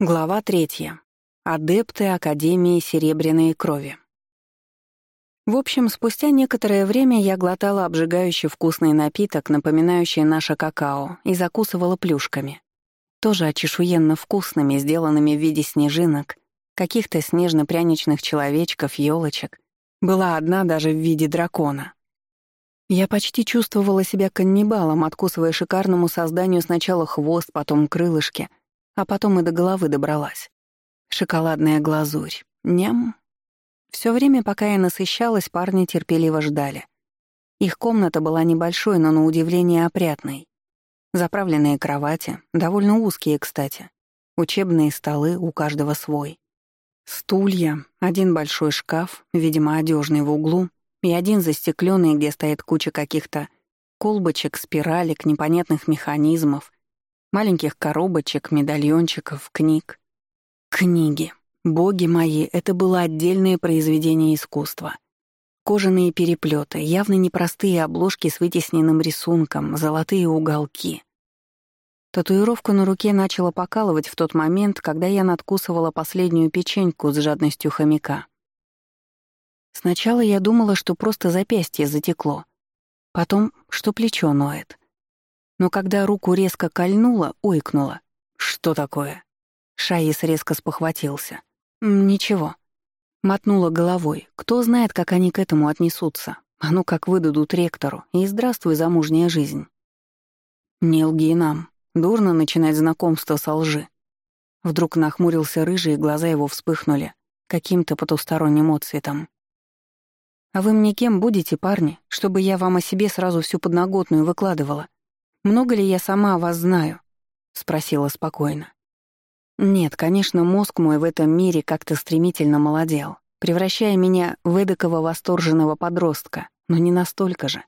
Глава третья. Адепты Академии Серебряной Крови. В общем, спустя некоторое время я глотала обжигающий вкусный напиток, напоминающий наше какао, и закусывала плюшками. Тоже очешуенно вкусными, сделанными в виде снежинок, каких-то снежно-пряничных человечков, елочек. Была одна даже в виде дракона. Я почти чувствовала себя каннибалом, откусывая шикарному созданию сначала хвост, потом крылышки — а потом и до головы добралась. Шоколадная глазурь. Ням. Все время, пока я насыщалась, парни терпеливо ждали. Их комната была небольшой, но на удивление опрятной. Заправленные кровати, довольно узкие, кстати. Учебные столы, у каждого свой. Стулья, один большой шкаф, видимо, одежный в углу, и один застекленный, где стоит куча каких-то колбочек, спиралек, непонятных механизмов, Маленьких коробочек, медальончиков, книг. Книги. Боги мои, это было отдельное произведение искусства. Кожаные переплеты, явно непростые обложки с вытесненным рисунком, золотые уголки. Татуировку на руке начала покалывать в тот момент, когда я надкусывала последнюю печеньку с жадностью хомяка. Сначала я думала, что просто запястье затекло. Потом, что плечо ноет но когда руку резко кольнула, ойкнула. «Что такое?» Шаис резко спохватился. «Ничего». Мотнула головой. Кто знает, как они к этому отнесутся. А ну как выдадут ректору. И здравствуй, замужняя жизнь. Не лги нам. Дурно начинать знакомство со лжи. Вдруг нахмурился рыжий, и глаза его вспыхнули каким-то потусторонним отцветом. «А вы мне кем будете, парни, чтобы я вам о себе сразу всю подноготную выкладывала? «Много ли я сама о вас знаю?» — спросила спокойно. Нет, конечно, мозг мой в этом мире как-то стремительно молодел, превращая меня в эдакого восторженного подростка, но не настолько же.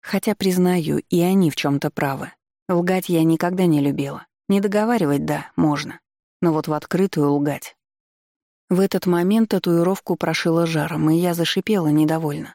Хотя, признаю, и они в чем то правы. Лгать я никогда не любила. Не договаривать, да, можно. Но вот в открытую лгать. В этот момент татуировку прошила жаром, и я зашипела недовольно.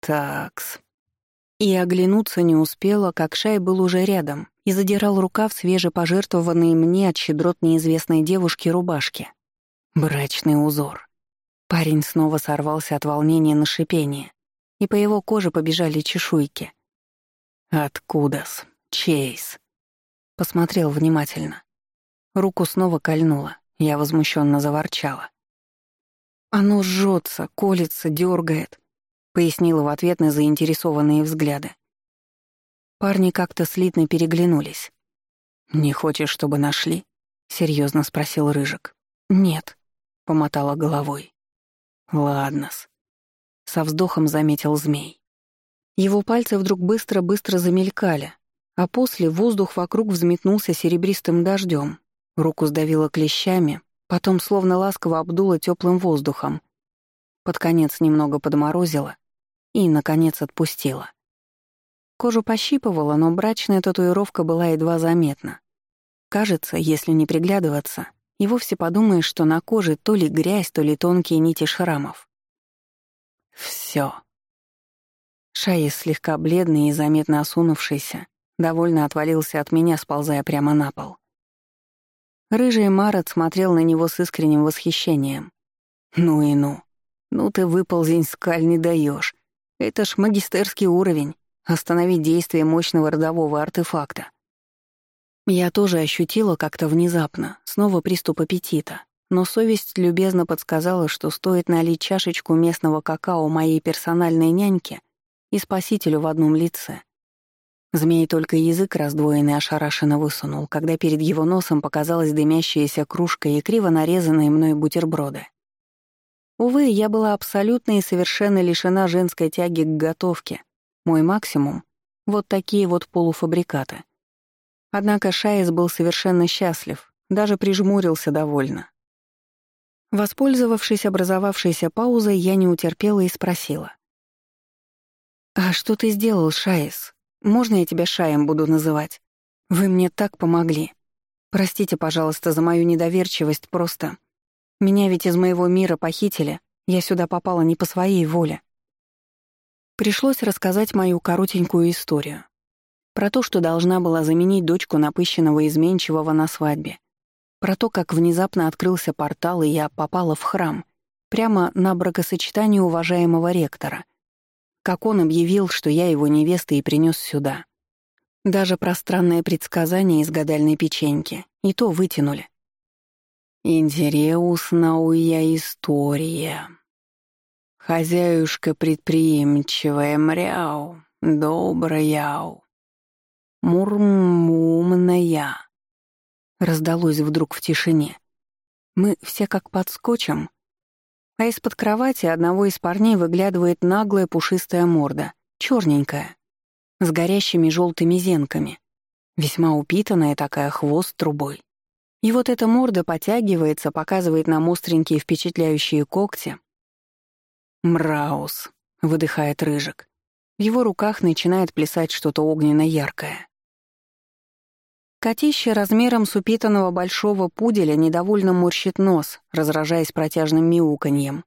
«Такс», и оглянуться не успела, как Шай был уже рядом и задирал рукав свежепожертвованные мне от щедрот неизвестной девушки рубашки. Брачный узор. Парень снова сорвался от волнения на шипение, и по его коже побежали чешуйки. «Откуда-с? Чейз?» Посмотрел внимательно. Руку снова кольнула, я возмущенно заворчала. «Оно жжется, колется, дергает. — пояснила в ответ на заинтересованные взгляды. Парни как-то слитно переглянулись. «Не хочешь, чтобы нашли?» — серьезно спросил Рыжик. «Нет», — помотала головой. «Ладно-с», — со вздохом заметил змей. Его пальцы вдруг быстро-быстро замелькали, а после воздух вокруг взметнулся серебристым дождем, руку сдавило клещами, потом словно ласково обдуло теплым воздухом. Под конец немного подморозило, и, наконец, отпустила. Кожу пощипывала, но брачная татуировка была едва заметна. Кажется, если не приглядываться, и вовсе подумаешь, что на коже то ли грязь, то ли тонкие нити шрамов. Всё. Шаис, слегка бледный и заметно осунувшийся, довольно отвалился от меня, сползая прямо на пол. Рыжий Марат смотрел на него с искренним восхищением. «Ну и ну. Ну ты выползень скаль не даешь. Это ж магистерский уровень — остановить действие мощного родового артефакта. Я тоже ощутила как-то внезапно, снова приступ аппетита, но совесть любезно подсказала, что стоит налить чашечку местного какао моей персональной няньке и спасителю в одном лице. Змей только язык раздвоенный ошарашенно высунул, когда перед его носом показалась дымящаяся кружка и криво нарезанные мной бутерброды. Увы, я была абсолютно и совершенно лишена женской тяги к готовке. Мой максимум — вот такие вот полуфабрикаты. Однако Шаис был совершенно счастлив, даже прижмурился довольно. Воспользовавшись образовавшейся паузой, я не утерпела и спросила. «А что ты сделал, Шаис? Можно я тебя Шаем буду называть? Вы мне так помогли. Простите, пожалуйста, за мою недоверчивость, просто...» Меня ведь из моего мира похитили, я сюда попала не по своей воле. Пришлось рассказать мою коротенькую историю. Про то, что должна была заменить дочку напыщенного изменчивого на свадьбе. Про то, как внезапно открылся портал, и я попала в храм, прямо на бракосочетание уважаемого ректора. Как он объявил, что я его невеста и принес сюда. Даже пространное предсказание из гадальной печеньки. И то вытянули. Интересная история. Хозяюшка предприимчивая, мряу, добрая, мурмумная. Раздалось вдруг в тишине. Мы все как подскочим, а из-под кровати одного из парней выглядывает наглая пушистая морда, черненькая, с горящими желтыми зенками, весьма упитанная такая хвост трубой. И вот эта морда потягивается, показывает нам остренькие впечатляющие когти. «Мраус», — выдыхает Рыжик. В его руках начинает плясать что-то огненно-яркое. Котище размером с упитанного большого пуделя недовольно морщит нос, разражаясь протяжным мяуканьем.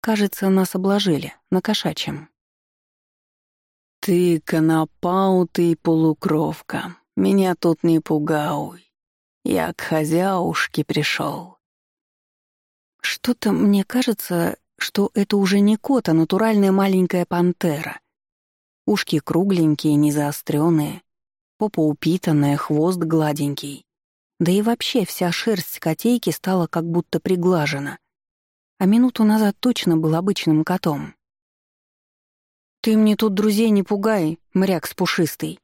Кажется, нас обложили, на кошачьем. «Ты конопаутый полукровка, меня тут не пугауй. Я к хозяушке пришел. Что-то мне кажется, что это уже не кот, а натуральная маленькая пантера. Ушки кругленькие, не заостренные, попа упитанная, хвост гладенький. Да и вообще вся шерсть котейки стала как будто приглажена. А минуту назад точно был обычным котом. «Ты мне тут друзей не пугай, мряк с пушистый!»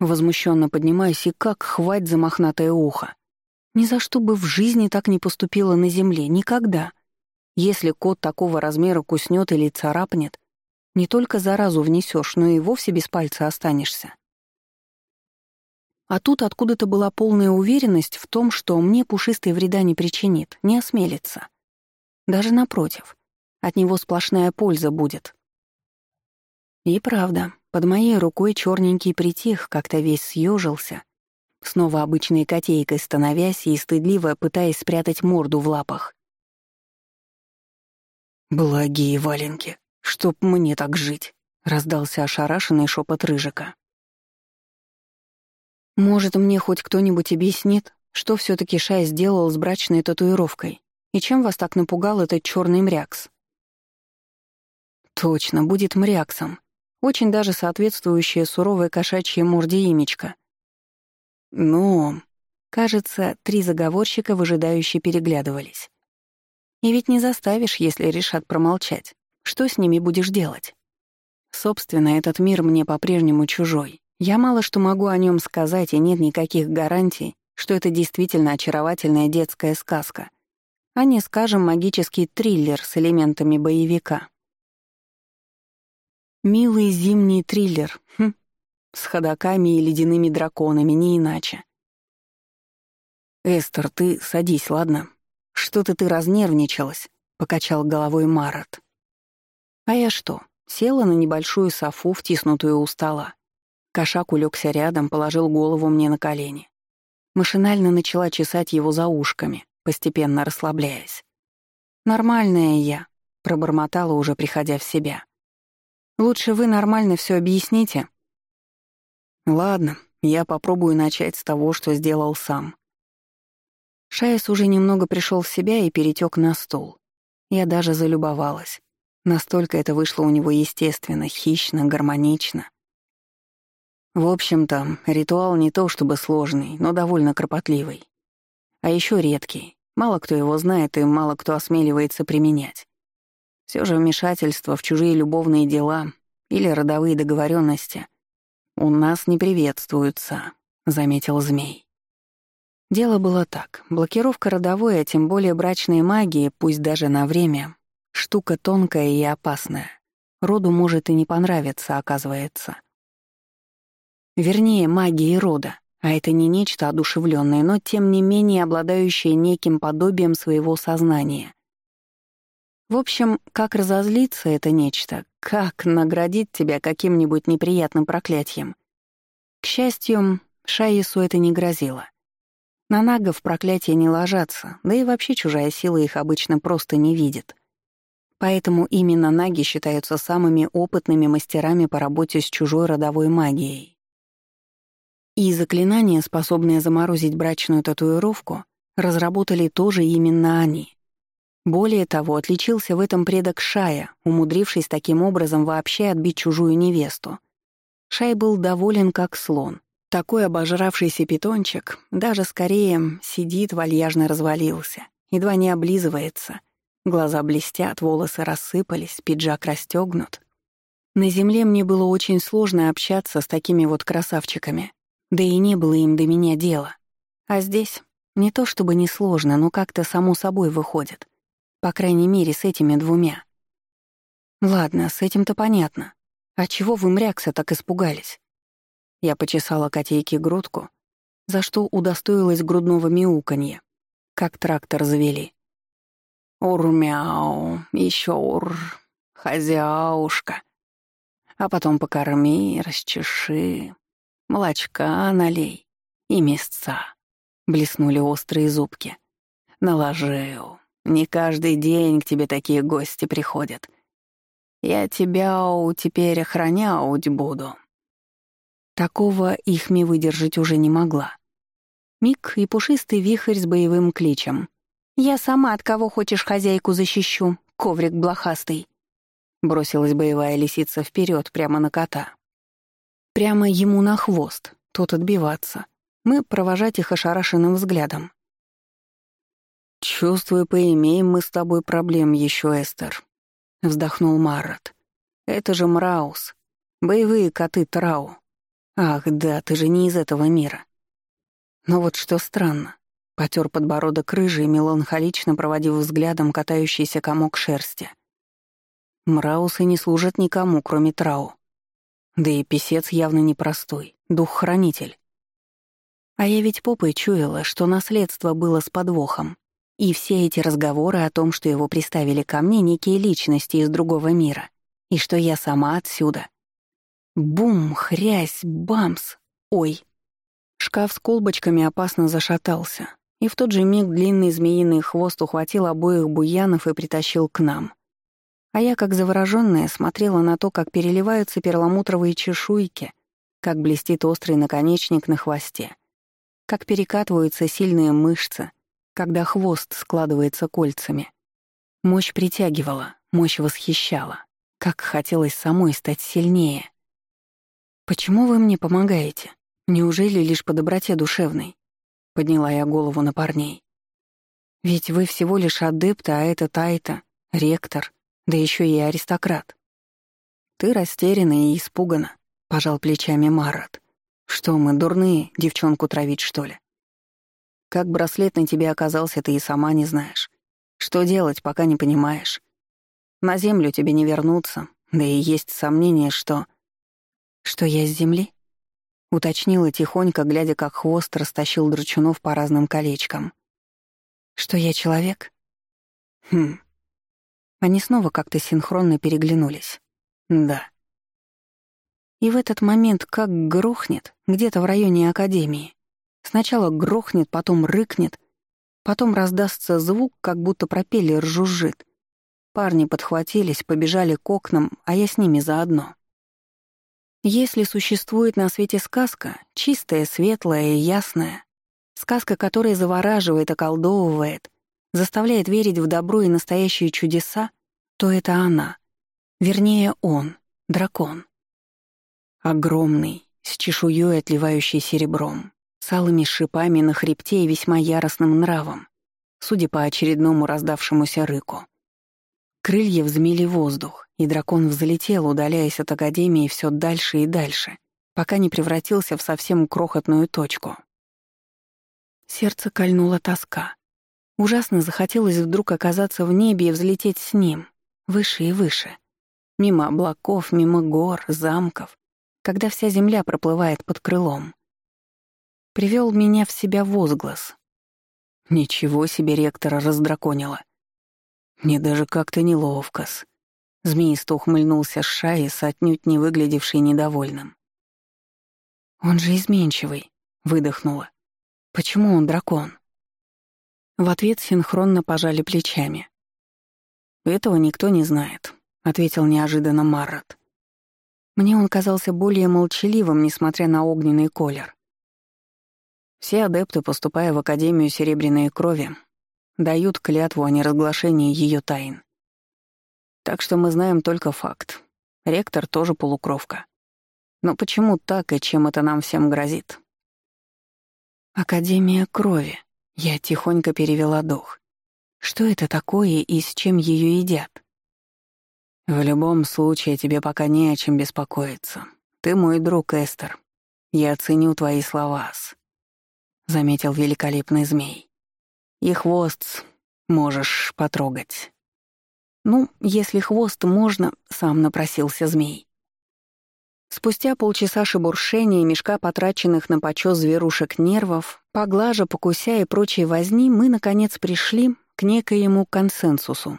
Возмущенно поднимаюсь и как хвать за мохнатое ухо. Ни за что бы в жизни так не поступила на земле, никогда. Если кот такого размера куснет или царапнет, не только заразу внесешь, но и вовсе без пальца останешься. А тут откуда-то была полная уверенность в том, что мне пушистый вреда не причинит, не осмелится. Даже напротив, от него сплошная польза будет. И правда, под моей рукой черненький притих, как-то весь съежился, снова обычной котейкой становясь и стыдливо пытаясь спрятать морду в лапах. «Благие валенки, чтоб мне так жить!» — раздался ошарашенный шепот Рыжика. «Может, мне хоть кто-нибудь объяснит, что все таки Шай сделал с брачной татуировкой, и чем вас так напугал этот черный мрякс?» «Точно, будет мряксом. Очень даже соответствующее суровой кошачьей морде имечко — ну, кажется, три заговорщика выжидающе переглядывались. И ведь не заставишь, если решат промолчать. Что с ними будешь делать? Собственно, этот мир мне по-прежнему чужой. Я мало что могу о нем сказать, и нет никаких гарантий, что это действительно очаровательная детская сказка, а не, скажем, магический триллер с элементами боевика. Милый зимний триллер, хм, с ходаками и ледяными драконами, не иначе. «Эстер, ты садись, ладно? Что-то ты разнервничалась», — покачал головой Марат. А я что, села на небольшую софу, втиснутую у стола. Кошак улегся рядом, положил голову мне на колени. Машинально начала чесать его за ушками, постепенно расслабляясь. «Нормальная я», — пробормотала, уже приходя в себя. «Лучше вы нормально все объясните», Ладно, я попробую начать с того, что сделал сам. Шаес уже немного пришел в себя и перетек на стул. Я даже залюбовалась. Настолько это вышло у него естественно, хищно, гармонично. В общем-то, ритуал не то чтобы сложный, но довольно кропотливый. А еще редкий. Мало кто его знает и мало кто осмеливается применять. Все же вмешательство в чужие любовные дела или родовые договоренности — «У нас не приветствуются», — заметил змей. Дело было так. Блокировка родовой, а тем более брачной магии, пусть даже на время, штука тонкая и опасная. Роду может и не понравиться, оказывается. Вернее, магии рода, а это не нечто одушевленное, но тем не менее обладающее неким подобием своего сознания. В общем, как разозлиться это нечто, как наградить тебя каким-нибудь неприятным проклятием. К счастью, Шаису это не грозило. На нагов проклятия не ложатся, да и вообще чужая сила их обычно просто не видит. Поэтому именно наги считаются самыми опытными мастерами по работе с чужой родовой магией. И заклинание, способное заморозить брачную татуировку, разработали тоже именно они. Более того, отличился в этом предок Шая, умудрившись таким образом вообще отбить чужую невесту. Шай был доволен как слон. Такой обожравшийся питончик даже скорее сидит, вальяжно развалился, едва не облизывается. Глаза блестят, волосы рассыпались, пиджак расстегнут. На земле мне было очень сложно общаться с такими вот красавчиками, да и не было им до меня дела. А здесь не то чтобы не сложно, но как-то само собой выходит. По крайней мере, с этими двумя. Ладно, с этим-то понятно. А чего вы, мрякса, так испугались? Я почесала котейке грудку, за что удостоилась грудного мяуканья, как трактор завели. Ур-мяу, еще ур, хозяушка. А потом покорми, расчеши, молочка налей и мясца. Блеснули острые зубки. Наложил. Не каждый день к тебе такие гости приходят. Я тебя у теперь охранять буду. Такого Ихми выдержать уже не могла. Миг и пушистый вихрь с боевым кличем. «Я сама от кого хочешь хозяйку защищу, коврик блохастый!» Бросилась боевая лисица вперед прямо на кота. Прямо ему на хвост, тот отбиваться. Мы провожать их ошарашенным взглядом. «Чувствую, поимеем мы с тобой проблем еще, Эстер», — вздохнул Маррот. «Это же Мраус. Боевые коты Трау. Ах, да, ты же не из этого мира». Но вот что странно. Потер подбородок рыжий, меланхолично проводив взглядом катающийся комок шерсти. Мраусы не служат никому, кроме Трау. Да и писец явно непростой, дух-хранитель. А я ведь попой чуяла, что наследство было с подвохом. И все эти разговоры о том, что его приставили ко мне некие личности из другого мира, и что я сама отсюда. Бум, хрясь, бамс. Ой. Шкаф с колбочками опасно зашатался, и в тот же миг длинный змеиный хвост ухватил обоих буянов и притащил к нам. А я, как заворожённая, смотрела на то, как переливаются перламутровые чешуйки, как блестит острый наконечник на хвосте, как перекатываются сильные мышцы, когда хвост складывается кольцами. Мощь притягивала, мощь восхищала. Как хотелось самой стать сильнее. «Почему вы мне помогаете? Неужели лишь по доброте душевной?» Подняла я голову на парней. «Ведь вы всего лишь адепт, а это Тайта, ректор, да еще и аристократ». «Ты растеряна и испугана», — пожал плечами Марат. «Что мы, дурные, девчонку травить, что ли?» «Как браслет на тебе оказался, ты и сама не знаешь. Что делать, пока не понимаешь. На землю тебе не вернуться, да и есть сомнение, что...» «Что я с земли?» Уточнила тихонько, глядя, как хвост растащил Драчунов по разным колечкам. «Что я человек?» «Хм». Они снова как-то синхронно переглянулись. «Да». И в этот момент как грохнет, где-то в районе Академии. Сначала грохнет, потом рыкнет, потом раздастся звук, как будто пропеллер жужжит. Парни подхватились, побежали к окнам, а я с ними заодно. Если существует на свете сказка, чистая, светлая и ясная, сказка, которая завораживает, околдовывает, заставляет верить в добро и настоящие чудеса, то это она. Вернее, он, дракон. Огромный, с чешуей, отливающей серебром, с алыми шипами на хребте и весьма яростным нравом, судя по очередному раздавшемуся рыку. Крылья взмели воздух, и дракон взлетел, удаляясь от Академии все дальше и дальше, пока не превратился в совсем крохотную точку. Сердце кольнула тоска. Ужасно захотелось вдруг оказаться в небе и взлететь с ним, выше и выше. Мимо облаков, мимо гор, замков, когда вся земля проплывает под крылом. Привел меня в себя возглас. Ничего себе ректора раздраконила. Мне даже как-то неловко-с. Змеисто ухмыльнулся Шаис, отнюдь не выглядевший недовольным. «Он же изменчивый», — выдохнула. «Почему он дракон?» В ответ синхронно пожали плечами. «Этого никто не знает», — ответил неожиданно Маррот. Мне он казался более молчаливым, несмотря на огненный колер. Все адепты, поступая в Академию Серебряной Крови, дают клятву о неразглашении ее тайн. Так что мы знаем только факт. Ректор тоже полукровка. Но почему так и чем это нам всем грозит? Академия крови. Я тихонько перевела дух. Что это такое и с чем ее едят? В любом случае тебе пока не о чем беспокоиться. Ты мой друг, Эстер. Я ценю твои слова, заметил великолепный змей. И хвост можешь потрогать. Ну, если хвост можно, сам напросился змей. Спустя полчаса шебуршения и мешка потраченных на почёс зверушек нервов, поглажа, покуся и прочей возни, мы, наконец, пришли к некоему консенсусу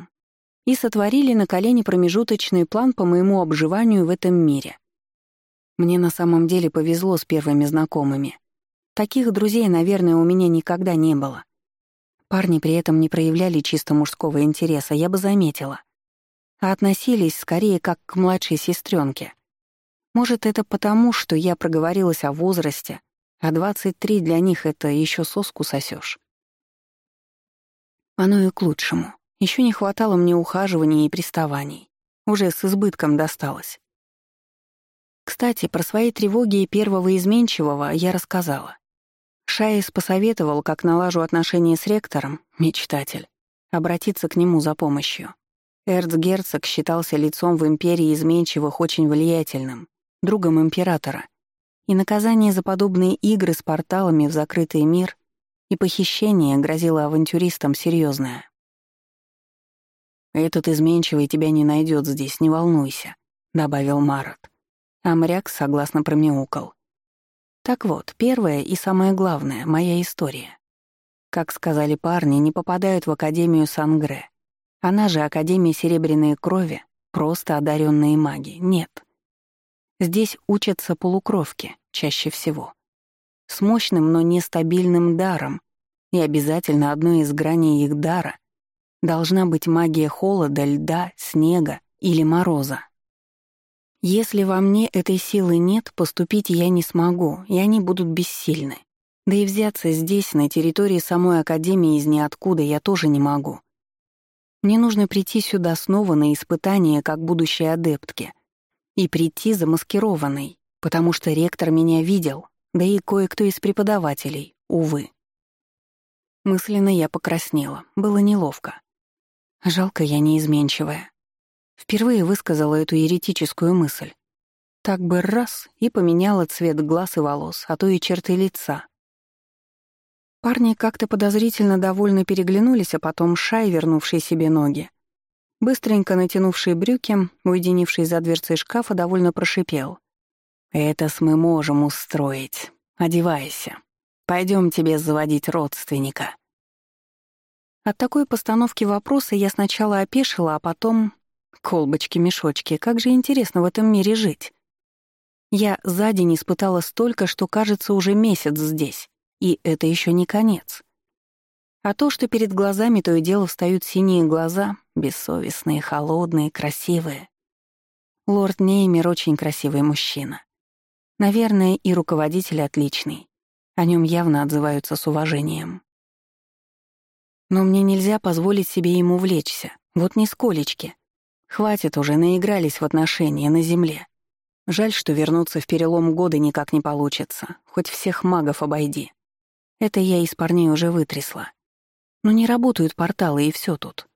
и сотворили на колени промежуточный план по моему обживанию в этом мире. Мне на самом деле повезло с первыми знакомыми. Таких друзей, наверное, у меня никогда не было. Парни при этом не проявляли чисто мужского интереса, я бы заметила. А относились скорее как к младшей сестренке. Может, это потому, что я проговорилась о возрасте, а 23 для них — это еще соску сосешь. Оно и к лучшему. Еще не хватало мне ухаживаний и приставаний. Уже с избытком досталось. Кстати, про свои тревоги и первого изменчивого я рассказала. Шаис посоветовал, как налажу отношения с ректором, мечтатель, обратиться к нему за помощью. Эрцгерцог считался лицом в империи изменчивых очень влиятельным, другом императора, и наказание за подобные игры с порталами в закрытый мир и похищение грозило авантюристам серьезное. «Этот изменчивый тебя не найдет здесь, не волнуйся», — добавил Марат. Амряк согласно промяукал. Так вот, первое и самое главное — моя история. Как сказали парни, не попадают в Академию Сангре. Она же Академия Серебряной Крови, просто одаренные маги. Нет. Здесь учатся полукровки, чаще всего. С мощным, но нестабильным даром, и обязательно одной из граней их дара должна быть магия холода, льда, снега или мороза. Если во мне этой силы нет, поступить я не смогу, и они будут бессильны. Да и взяться здесь, на территории самой Академии из ниоткуда, я тоже не могу. Мне нужно прийти сюда снова на испытание как будущей адептки. И прийти замаскированной, потому что ректор меня видел, да и кое-кто из преподавателей, увы. Мысленно я покраснела, было неловко. Жалко, я неизменчивая. Впервые высказала эту еретическую мысль. Так бы раз и поменяла цвет глаз и волос, а то и черты лица. Парни как-то подозрительно довольно переглянулись, а потом Шай, вернувший себе ноги. Быстренько натянувший брюки, уединивший за дверцей шкафа, довольно прошипел. «Это мы можем устроить. Одевайся. Пойдем тебе заводить родственника». От такой постановки вопроса я сначала опешила, а потом Колбочки-мешочки, как же интересно в этом мире жить. Я за день испытала столько, что кажется уже месяц здесь, и это еще не конец. А то, что перед глазами то и дело встают синие глаза, бессовестные, холодные, красивые. Лорд Неймер очень красивый мужчина. Наверное, и руководитель отличный. О нем явно отзываются с уважением. Но мне нельзя позволить себе ему влечься, вот нисколечки. Хватит уже, наигрались в отношения на земле. Жаль, что вернуться в перелом года никак не получится, хоть всех магов обойди. Это я из парней уже вытрясла. Но не работают порталы, и все тут.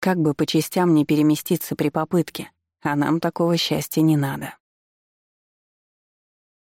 Как бы по частям не переместиться при попытке, а нам такого счастья не надо.